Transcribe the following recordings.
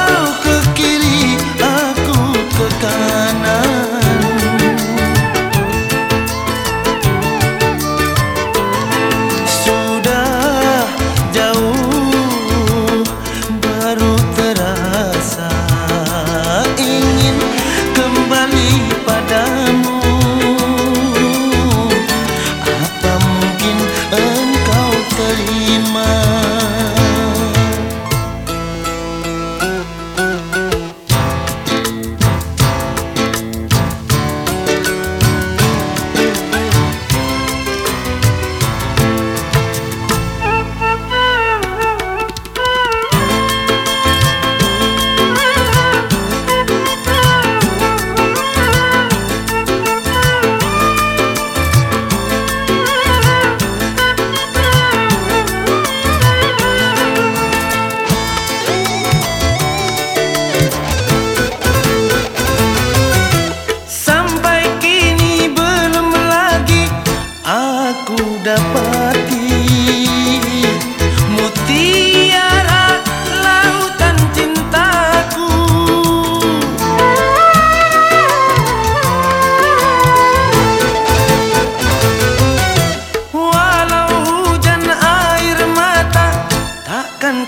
kau ke kiri aku ke kanan.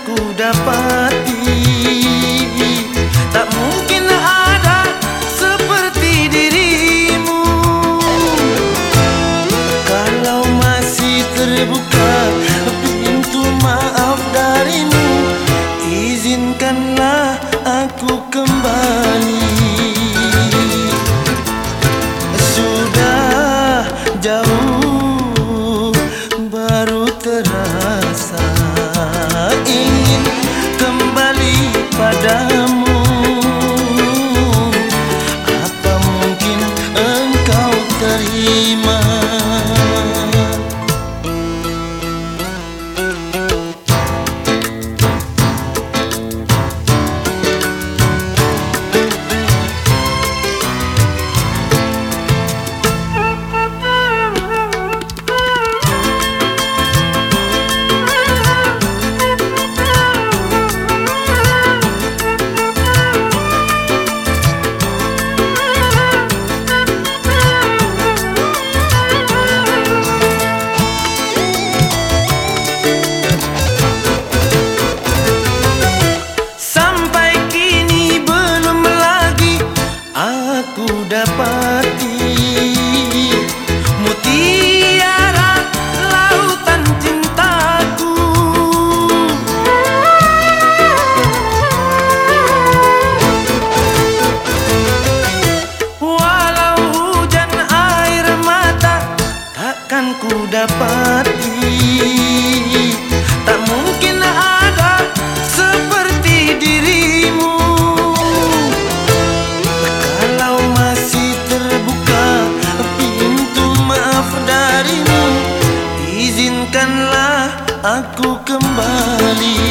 ku dapati. Tak mungkin ada seperti dirimu. Kalau masih terbuka pintu maaf darimu Izinkanlah aku kembali. Sudah jauh baru terasa. padamu takkan ku dapati. Tak mungkin ada seperti dirimu. Kalau masih terbuka pintu maaf darimu Izinkanlah aku kembali.